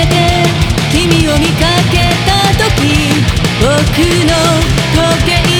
めて君を見かけた時僕の時計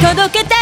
届けた